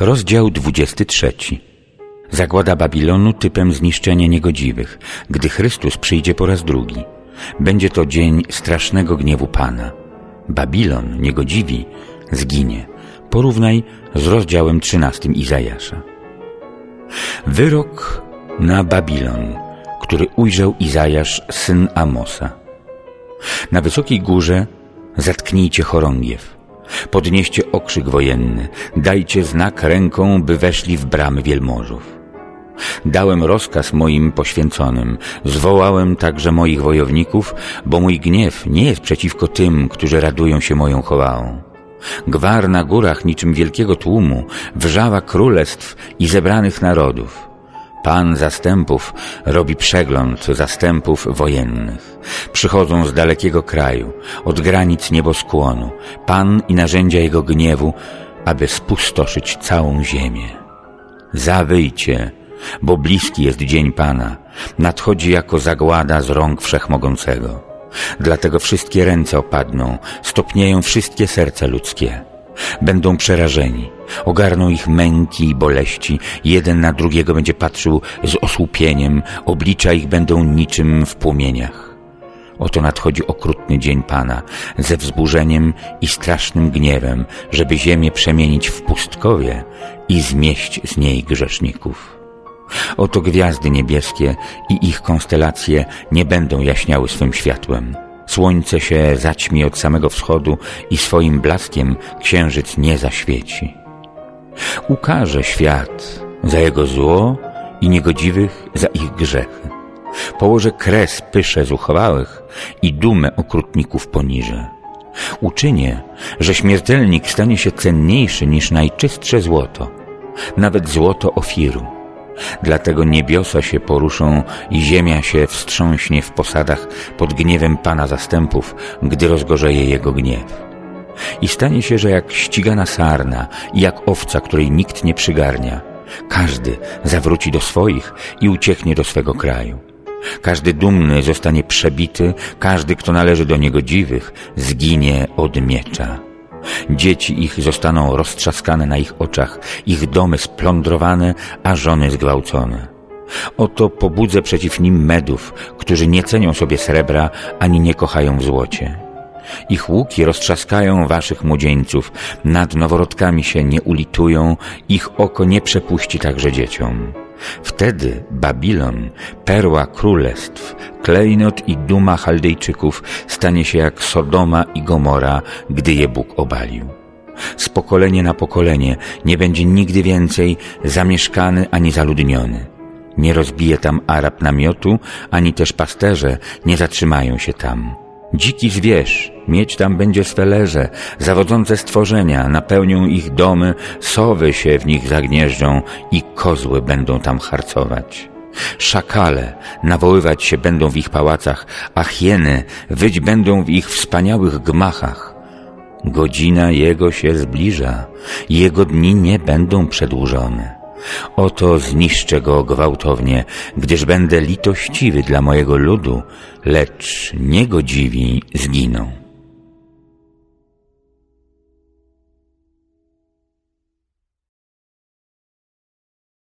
Rozdział 23. Zagłada Babilonu typem zniszczenia niegodziwych, gdy Chrystus przyjdzie po raz drugi. Będzie to dzień strasznego gniewu Pana. Babilon, niegodziwi, zginie. Porównaj z rozdziałem 13 Izajasza. Wyrok na Babilon, który ujrzał Izajasz, syn Amosa. Na wysokiej górze zatknijcie chorągiew Podnieście okrzyk wojenny, dajcie znak ręką, by weszli w bramy wielmożów. Dałem rozkaz moim poświęconym, zwołałem także moich wojowników, bo mój gniew nie jest przeciwko tym, którzy radują się moją chwałą. Gwar na górach niczym wielkiego tłumu, wrzała królestw i zebranych narodów. Pan zastępów robi przegląd zastępów wojennych. Przychodzą z dalekiego kraju, od granic nieboskłonu, Pan i narzędzia Jego gniewu, aby spustoszyć całą ziemię. Zawyjcie, bo bliski jest dzień Pana, nadchodzi jako zagłada z rąk Wszechmogącego. Dlatego wszystkie ręce opadną, stopnieją wszystkie serca ludzkie. Będą przerażeni, ogarną ich męki i boleści, jeden na drugiego będzie patrzył z osłupieniem, oblicza ich będą niczym w płomieniach. Oto nadchodzi okrutny dzień Pana, ze wzburzeniem i strasznym gniewem, żeby ziemię przemienić w pustkowie i zmieść z niej grzeszników. Oto gwiazdy niebieskie i ich konstelacje nie będą jaśniały swym światłem. Słońce się zaćmi od samego wschodu i swoim blaskiem księżyc nie zaświeci. Ukaże świat za jego zło i niegodziwych za ich grzechy. Położę kres pysze zuchwałych i dumę okrutników poniżę. Uczynię, że śmiertelnik stanie się cenniejszy niż najczystsze złoto, nawet złoto ofiru Dlatego niebiosa się poruszą i ziemia się wstrząśnie w posadach pod gniewem Pana zastępów, gdy rozgorzeje Jego gniew. I stanie się, że jak ścigana sarna i jak owca, której nikt nie przygarnia, każdy zawróci do swoich i ucieknie do swego kraju. Każdy dumny zostanie przebity, każdy, kto należy do niegodziwych, zginie od miecza. Dzieci ich zostaną roztrzaskane na ich oczach, ich domy splądrowane, a żony zgwałcone. Oto pobudzę przeciw nim medów, którzy nie cenią sobie srebra, ani nie kochają w złocie. Ich łuki roztrzaskają waszych młodzieńców, nad noworodkami się nie ulitują, ich oko nie przepuści także dzieciom. Wtedy Babilon, perła królestw, klejnot i duma Chaldejczyków stanie się jak Sodoma i Gomora, gdy je Bóg obalił. Z pokolenia na pokolenie nie będzie nigdy więcej zamieszkany ani zaludniony. Nie rozbije tam Arab namiotu, ani też pasterze nie zatrzymają się tam. Dziki zwierz, mieć tam będzie swe leże, zawodzące stworzenia, napełnią ich domy, sowy się w nich zagnieżdżą i kozły będą tam harcować. Szakale nawoływać się będą w ich pałacach, a hieny wyć będą w ich wspaniałych gmachach. Godzina Jego się zbliża, Jego dni nie będą przedłużone. Oto zniszczę go gwałtownie, gdyż będę litościwy dla mojego ludu, lecz niegodziwi zginą.